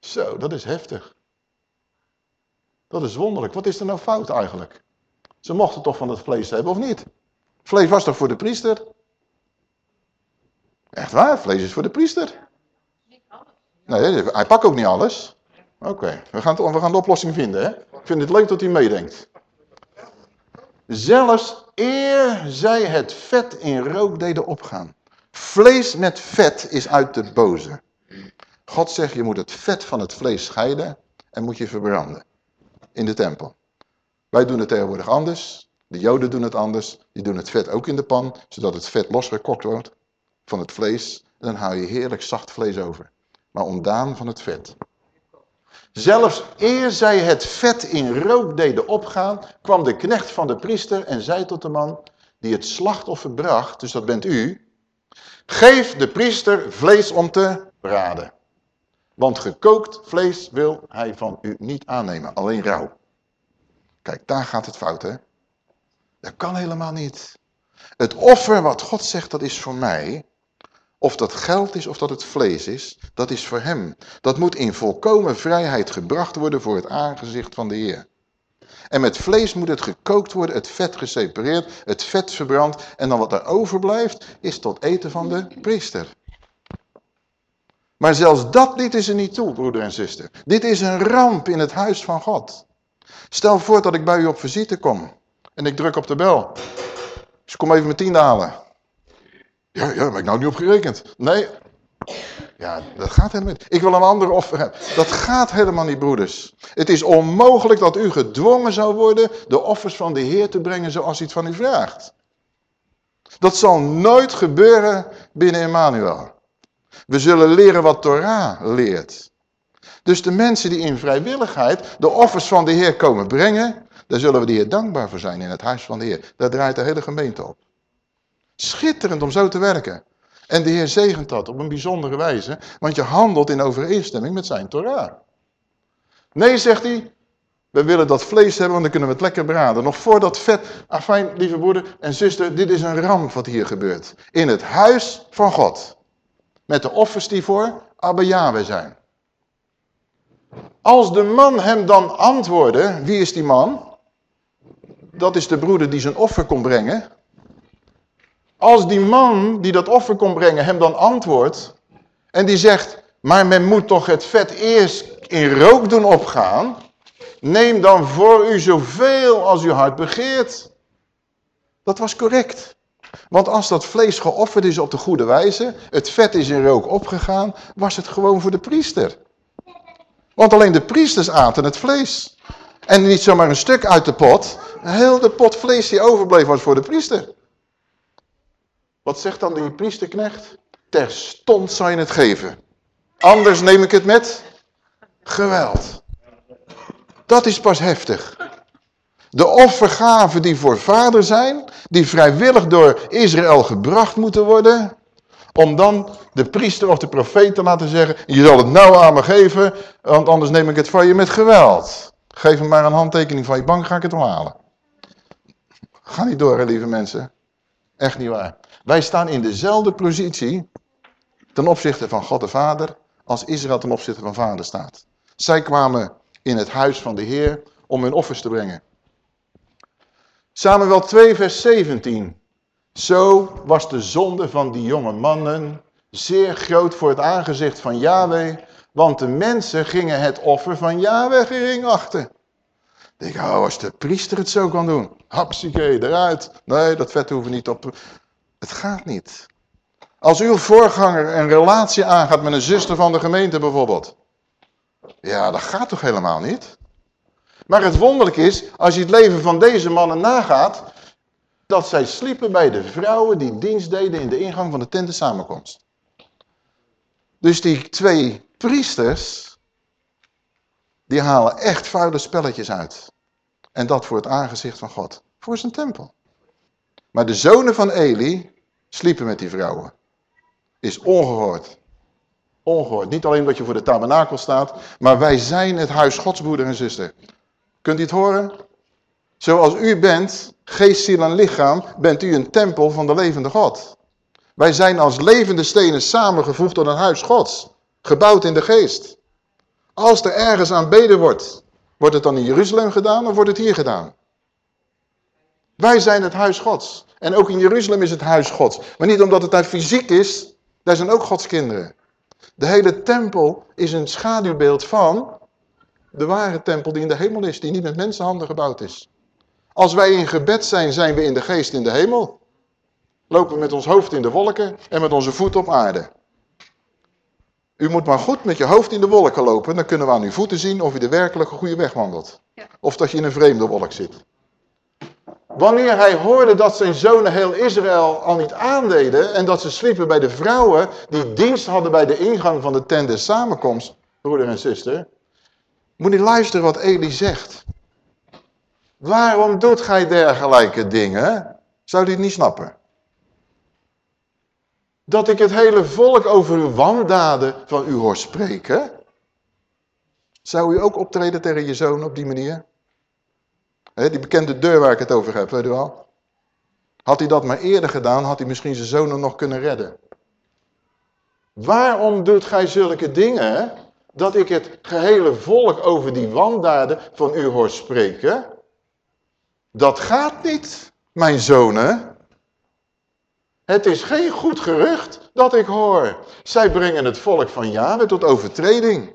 Zo, dat is heftig. Dat is wonderlijk. Wat is er nou fout eigenlijk? Ze mochten toch van het vlees hebben, of niet? Vlees was toch voor de priester? Echt waar, vlees is voor de priester. Nee, hij pakt ook niet alles. Oké, we, gaan, we gaan de oplossing vinden. Hè? Ik vind het leuk dat u meedenkt. Zelfs eer zij het vet in rook deden opgaan. Vlees met vet is uit de boze. God zegt, je moet het vet van het vlees scheiden en moet je verbranden. In de tempel. Wij doen het tegenwoordig anders. De joden doen het anders. Die doen het vet ook in de pan, zodat het vet losgekokt wordt van het vlees. En dan hou je heerlijk zacht vlees over. Maar ontdaan van het vet. Zelfs eer zij het vet in rook deden opgaan, kwam de knecht van de priester en zei tot de man die het slachtoffer bracht, dus dat bent u, geef de priester vlees om te braden. Want gekookt vlees wil hij van u niet aannemen, alleen rauw. Kijk, daar gaat het fout, hè? Dat kan helemaal niet. Het offer wat God zegt, dat is voor mij. Of dat geld is of dat het vlees is, dat is voor hem. Dat moet in volkomen vrijheid gebracht worden voor het aangezicht van de Heer. En met vlees moet het gekookt worden, het vet gesepareerd, het vet verbrand. En dan wat er overblijft, is tot eten van de priester. Maar zelfs dat lieten ze niet toe, broeder en zuster. Dit is een ramp in het huis van God. Stel voor dat ik bij u op visite kom. En ik druk op de bel. Dus kom even mijn tiende halen. Ja, ja, daar heb ik nou niet op gerekend. Nee, ja, dat gaat helemaal niet. Ik wil een andere offer hebben. Dat gaat helemaal niet, broeders. Het is onmogelijk dat u gedwongen zou worden de offers van de Heer te brengen zoals hij het van u vraagt. Dat zal nooit gebeuren binnen Emmanuel. We zullen leren wat Torah leert. Dus de mensen die in vrijwilligheid de offers van de Heer komen brengen, daar zullen we de Heer dankbaar voor zijn in het huis van de Heer. Daar draait de hele gemeente op. Schitterend om zo te werken. En de Heer zegent dat op een bijzondere wijze, want je handelt in overeenstemming met zijn Torah. Nee, zegt hij, we willen dat vlees hebben, want dan kunnen we het lekker braden. Nog voor dat vet, afijn, lieve broeder en zuster, dit is een ramp wat hier gebeurt. In het huis van God. Met de offers die voor Abba Yahweh zijn. Als de man hem dan antwoordde, wie is die man? Dat is de broeder die zijn offer kon brengen. Als die man die dat offer kon brengen hem dan antwoordt en die zegt, maar men moet toch het vet eerst in rook doen opgaan, neem dan voor u zoveel als uw hart begeert. Dat was correct. Want als dat vlees geofferd is op de goede wijze, het vet is in rook opgegaan, was het gewoon voor de priester. Want alleen de priesters aten het vlees. En niet zomaar een stuk uit de pot, heel de pot vlees die overbleef was voor de priester. Wat zegt dan die priesterknecht? Terstond zal je het geven. Anders neem ik het met geweld. Dat is pas heftig. De offergaven die voor vader zijn, die vrijwillig door Israël gebracht moeten worden, om dan de priester of de profeet te laten zeggen, je zal het nou aan me geven, want anders neem ik het van je met geweld. Geef hem maar een handtekening van je bank, ga ik het halen. Ga niet door, hè, lieve mensen. Echt niet waar. Wij staan in dezelfde positie ten opzichte van God de Vader als Israël ten opzichte van vader staat. Zij kwamen in het huis van de Heer om hun offers te brengen. Samuel 2 vers 17. Zo was de zonde van die jonge mannen zeer groot voor het aangezicht van Yahweh, want de mensen gingen het offer van Yahweh gering achten. Ik denk, oh, als de priester het zo kan doen. Hapsike, eruit. Nee, dat vet hoeven niet op. Het gaat niet. Als uw voorganger een relatie aangaat met een zuster van de gemeente bijvoorbeeld. Ja, dat gaat toch helemaal niet? Maar het wonderlijk is, als je het leven van deze mannen nagaat, dat zij sliepen bij de vrouwen die dienst deden in de ingang van de tenten samenkomst. Dus die twee priesters, die halen echt vuile spelletjes uit. En dat voor het aangezicht van God, voor zijn tempel. Maar de zonen van Eli sliepen met die vrouwen. Is ongehoord. Ongehoord. Niet alleen dat je voor de tabernakel staat, maar wij zijn het huis Gods, broeder en zuster. Kunt u het horen? Zoals u bent, geest, ziel en lichaam, bent u een tempel van de levende God. Wij zijn als levende stenen samengevoegd tot een huis Gods. Gebouwd in de geest. Als er ergens aanbeden wordt, wordt het dan in Jeruzalem gedaan of wordt het hier gedaan? Wij zijn het huis Gods. En ook in Jeruzalem is het huis Gods. Maar niet omdat het daar fysiek is, daar zijn ook Gods kinderen. De hele tempel is een schaduwbeeld van de ware tempel die in de hemel is, die niet met mensenhanden gebouwd is. Als wij in gebed zijn, zijn we in de geest in de hemel. Lopen we met ons hoofd in de wolken en met onze voet op aarde. U moet maar goed met je hoofd in de wolken lopen, dan kunnen we aan uw voeten zien of u de werkelijke goede weg wandelt. Of dat je in een vreemde wolk zit. Wanneer hij hoorde dat zijn zonen heel Israël al niet aandeden en dat ze sliepen bij de vrouwen die dienst hadden bij de ingang van de tent des samenkomst, broeder en zuster, moet je luisteren wat Eli zegt. Waarom doet gij dergelijke dingen? Zou hij het niet snappen? Dat ik het hele volk over uw wandaden van u hoor spreken? Zou u ook optreden tegen je zoon op die manier? Die bekende deur waar ik het over heb, weet u wel? Had hij dat maar eerder gedaan, had hij misschien zijn zonen nog kunnen redden. Waarom doet gij zulke dingen, dat ik het gehele volk over die wandaden van u hoor spreken? Dat gaat niet, mijn zonen. Het is geen goed gerucht dat ik hoor. Zij brengen het volk van Jahwe tot overtreding.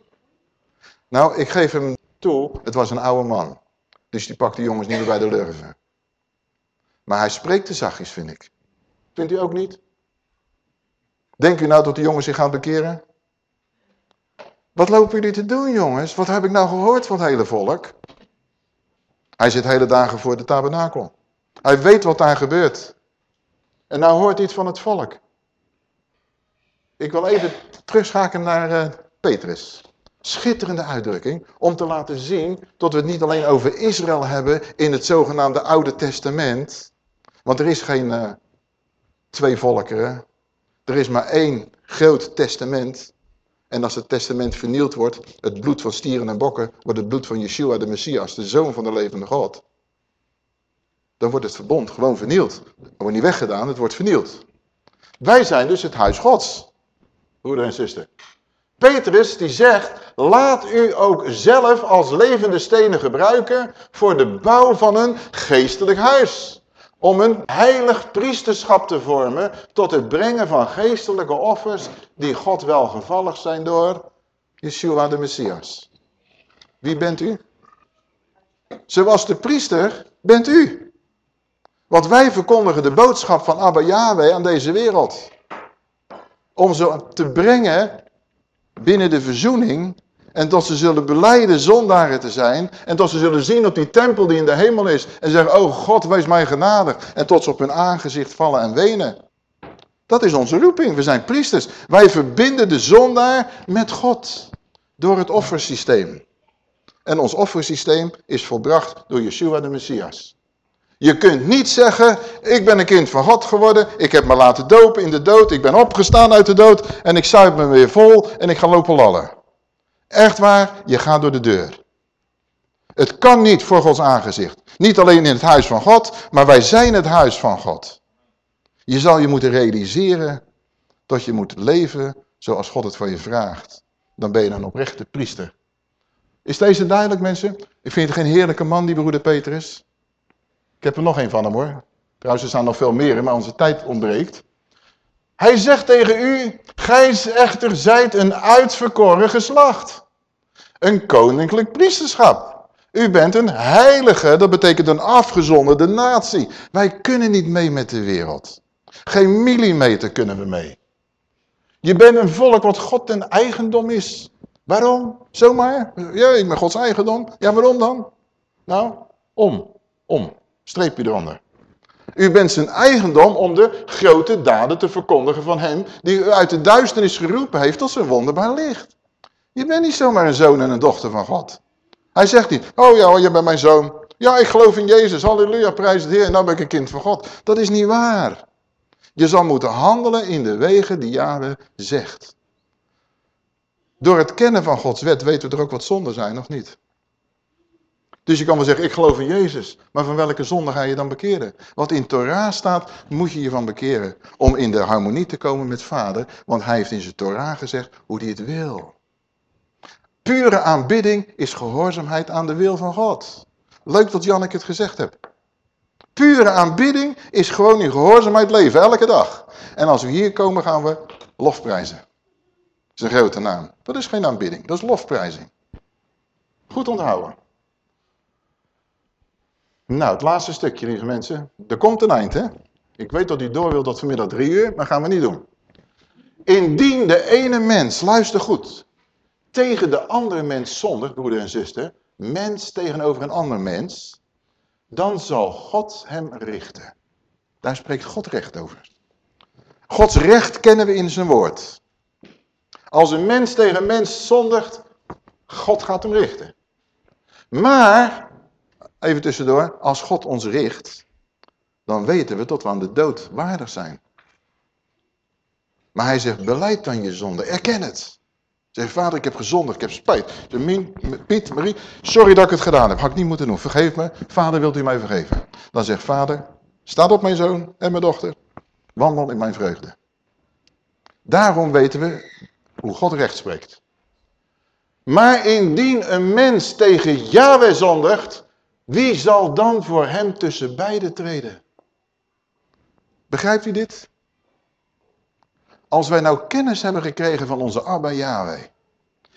Nou, ik geef hem toe, het was een oude man. Dus die pakt de jongens niet meer bij de lurven. Maar hij spreekt te zachtjes, vind ik. Vindt u ook niet? Denkt u nou dat de jongens zich gaan bekeren? Wat lopen jullie te doen, jongens? Wat heb ik nou gehoord van het hele volk? Hij zit hele dagen voor de tabernakel. Hij weet wat daar gebeurt. En nou hoort iets van het volk. Ik wil even terugschakelen naar uh, Petrus. Schitterende uitdrukking om te laten zien dat we het niet alleen over Israël hebben in het zogenaamde Oude Testament. Want er is geen uh, twee volkeren. Er is maar één groot testament. En als het testament vernield wordt, het bloed van stieren en bokken, wordt het bloed van Yeshua de Messias, de zoon van de levende God. Dan wordt het verbond gewoon vernield. Het wordt niet weggedaan, het wordt vernield. Wij zijn dus het huis gods. Broeder en zuster. Petrus die zegt, laat u ook zelf als levende stenen gebruiken voor de bouw van een geestelijk huis. Om een heilig priesterschap te vormen tot het brengen van geestelijke offers die God welgevallig zijn door Yeshua de Messias. Wie bent u? Zoals de priester bent u. Want wij verkondigen de boodschap van Abba Yahweh aan deze wereld. Om ze te brengen binnen de verzoening en dat ze zullen beleiden zondaren te zijn. En dat ze zullen zien op die tempel die in de hemel is. En zeggen, oh God, wees mij genadig. En tot ze op hun aangezicht vallen en wenen. Dat is onze roeping. We zijn priesters. Wij verbinden de zondaar met God. Door het offersysteem. En ons offersysteem is volbracht door Yeshua de Messias. Je kunt niet zeggen, ik ben een kind van God geworden, ik heb me laten dopen in de dood, ik ben opgestaan uit de dood en ik zuip me weer vol en ik ga lopen lallen. Echt waar, je gaat door de deur. Het kan niet voor Gods aangezicht. Niet alleen in het huis van God, maar wij zijn het huis van God. Je zal je moeten realiseren dat je moet leven zoals God het van je vraagt. Dan ben je een oprechte priester. Is deze duidelijk mensen? Ik vind het geen heerlijke man die broeder Petrus. Ik heb er nog een van hem hoor. Trouwens, er staan nog veel meer maar onze tijd ontbreekt. Hij zegt tegen u, gij echter zijt een uitverkoren geslacht. Een koninklijk priesterschap. U bent een heilige, dat betekent een afgezonderde natie. Wij kunnen niet mee met de wereld. Geen millimeter kunnen we mee. Je bent een volk wat God ten eigendom is. Waarom? Zomaar? Ja, ik ben Gods eigendom. Ja, waarom dan? Nou, om. Om. Streepje eronder. U bent zijn eigendom om de grote daden te verkondigen van hem die u uit de duisternis geroepen heeft tot zijn wonderbaar licht. Je bent niet zomaar een zoon en een dochter van God. Hij zegt niet, oh ja, je bent mijn zoon. Ja, ik geloof in Jezus, halleluja, prijs het Heer, en nou ben ik een kind van God. Dat is niet waar. Je zal moeten handelen in de wegen die Yahweh zegt. Door het kennen van Gods wet weten we er ook wat zonden zijn, of niet? Dus je kan wel zeggen, ik geloof in Jezus. Maar van welke zonde ga je dan bekeren? Wat in Torah staat, moet je je van bekeren. Om in de harmonie te komen met vader. Want hij heeft in zijn Torah gezegd hoe hij het wil. Pure aanbidding is gehoorzaamheid aan de wil van God. Leuk dat Janneke het gezegd hebt. Pure aanbidding is gewoon in gehoorzaamheid leven, elke dag. En als we hier komen, gaan we lofprijzen. Dat is een grote naam. Dat is geen aanbidding, dat is lofprijzing. Goed onthouden. Nou, het laatste stukje, lieve mensen. Er komt een eind, hè? Ik weet dat u door wilt tot vanmiddag drie uur, maar gaan we niet doen. Indien de ene mens, luister goed, tegen de andere mens zondigt, broeder en zuster, mens tegenover een ander mens, dan zal God hem richten. Daar spreekt God recht over. Gods recht kennen we in zijn woord. Als een mens tegen een mens zondigt, God gaat hem richten. Maar Even tussendoor, als God ons richt, dan weten we tot we aan de dood waardig zijn. Maar hij zegt, beleid dan je zonde, erken het. Zeg, vader, ik heb gezondigd, ik heb spijt. Piet, Marie, sorry dat ik het gedaan heb, had ik niet moeten doen. Vergeef me, vader, wilt u mij vergeven? Dan zegt vader, Staat op mijn zoon en mijn dochter. Wandel in mijn vreugde. Daarom weten we hoe God recht spreekt. Maar indien een mens tegen Yahweh zondigt, wie zal dan voor hem tussen beiden treden? Begrijpt u dit? Als wij nou kennis hebben gekregen van onze Abba Yahweh.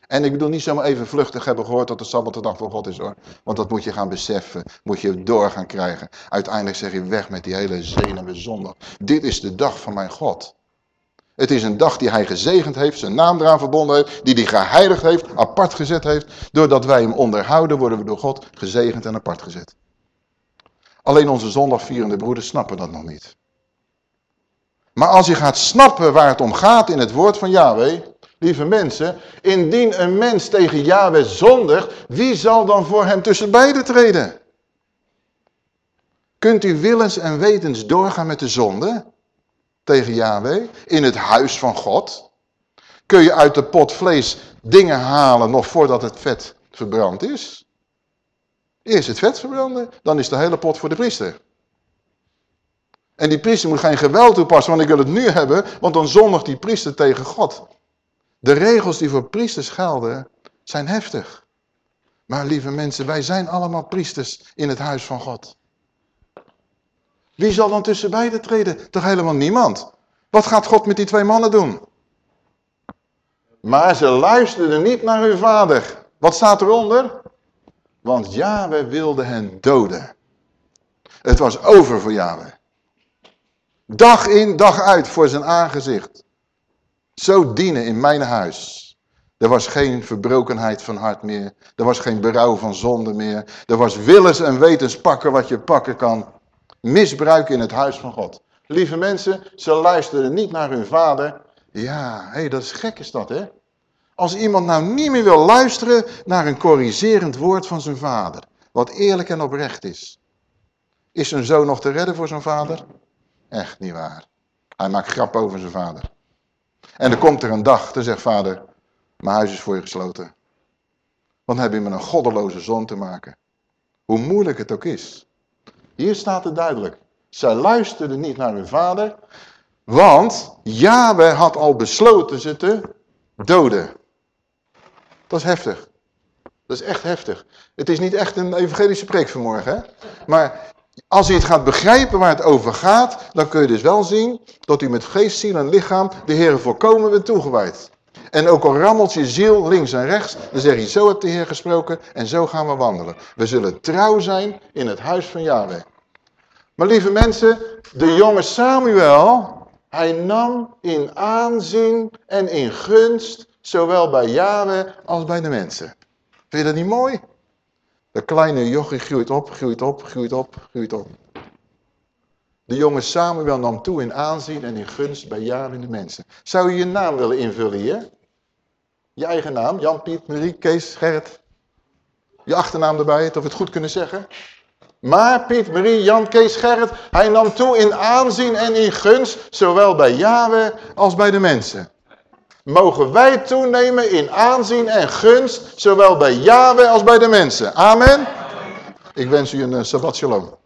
En ik bedoel niet zomaar even vluchtig hebben gehoord dat de Sabbat de dag voor God is hoor. Want dat moet je gaan beseffen. Moet je door gaan krijgen. Uiteindelijk zeg je weg met die hele zenuwe zondag. Dit is de dag van mijn God. Het is een dag die hij gezegend heeft, zijn naam eraan verbonden heeft, die hij geheiligd heeft, apart gezet heeft. Doordat wij hem onderhouden, worden we door God gezegend en apart gezet. Alleen onze zondagvierende broeders snappen dat nog niet. Maar als je gaat snappen waar het om gaat in het woord van Yahweh, lieve mensen, indien een mens tegen Yahweh zondigt, wie zal dan voor hem tussen beiden treden? Kunt u willens en wetens doorgaan met de zonde? Tegen Yahweh in het huis van God. Kun je uit de pot vlees dingen halen nog voordat het vet verbrand is? Eerst het vet verbranden, dan is de hele pot voor de priester. En die priester moet geen geweld toepassen, want ik wil het nu hebben, want dan zondigt die priester tegen God. De regels die voor priesters gelden, zijn heftig. Maar lieve mensen, wij zijn allemaal priesters in het huis van God. Wie zal dan tussen beiden treden? Toch helemaal niemand. Wat gaat God met die twee mannen doen? Maar ze luisterden niet naar hun vader. Wat staat eronder? Want Yahweh wilde hen doden. Het was over voor Yahweh. Dag in, dag uit voor zijn aangezicht. Zo dienen in mijn huis. Er was geen verbrokenheid van hart meer. Er was geen berouw van zonde meer. Er was willens en wetens pakken wat je pakken kan misbruik in het huis van God. Lieve mensen, ze luisteren niet naar hun vader. Ja, hé, dat is gek is dat, hè? Als iemand nou niet meer wil luisteren naar een corrigerend woord van zijn vader, wat eerlijk en oprecht is. Is zijn zoon nog te redden voor zijn vader? Echt niet waar. Hij maakt grap over zijn vader. En dan komt er een dag, dan zegt vader, mijn huis is voor je gesloten. Want dan heb je met een goddeloze zoon te maken. Hoe moeilijk het ook is. Hier staat het duidelijk. Zij luisterden niet naar hun vader, want Yahweh had al besloten ze te doden. Dat is heftig. Dat is echt heftig. Het is niet echt een evangelische preek vanmorgen. Hè? Maar als u het gaat begrijpen waar het over gaat, dan kun je dus wel zien dat u met geest, ziel en lichaam de Heer volkomen bent toegewijd. En ook al rammelt je ziel links en rechts, dan zeg je, zo hebt de Heer gesproken en zo gaan we wandelen. We zullen trouw zijn in het huis van Yahweh. Maar lieve mensen, de jonge Samuel, hij nam in aanzien en in gunst, zowel bij Yahweh als bij de mensen. Vind je dat niet mooi? De kleine jochie groeit op, groeit op, groeit op, groeit op. De jonge Samuel nam toe in aanzien en in gunst bij Yahweh en de mensen. Zou je je naam willen invullen hier? Je eigen naam, Jan, Piet, Marie, Kees, Gerrit. Je achternaam erbij, of we het goed kunnen zeggen. Maar Piet, Marie, Jan, Kees, Gerrit, hij nam toe in aanzien en in gunst, zowel bij Yahweh als bij de mensen. Mogen wij toenemen in aanzien en gunst, zowel bij Yahweh als bij de mensen. Amen. Ik wens u een uh, Shabbat Shalom.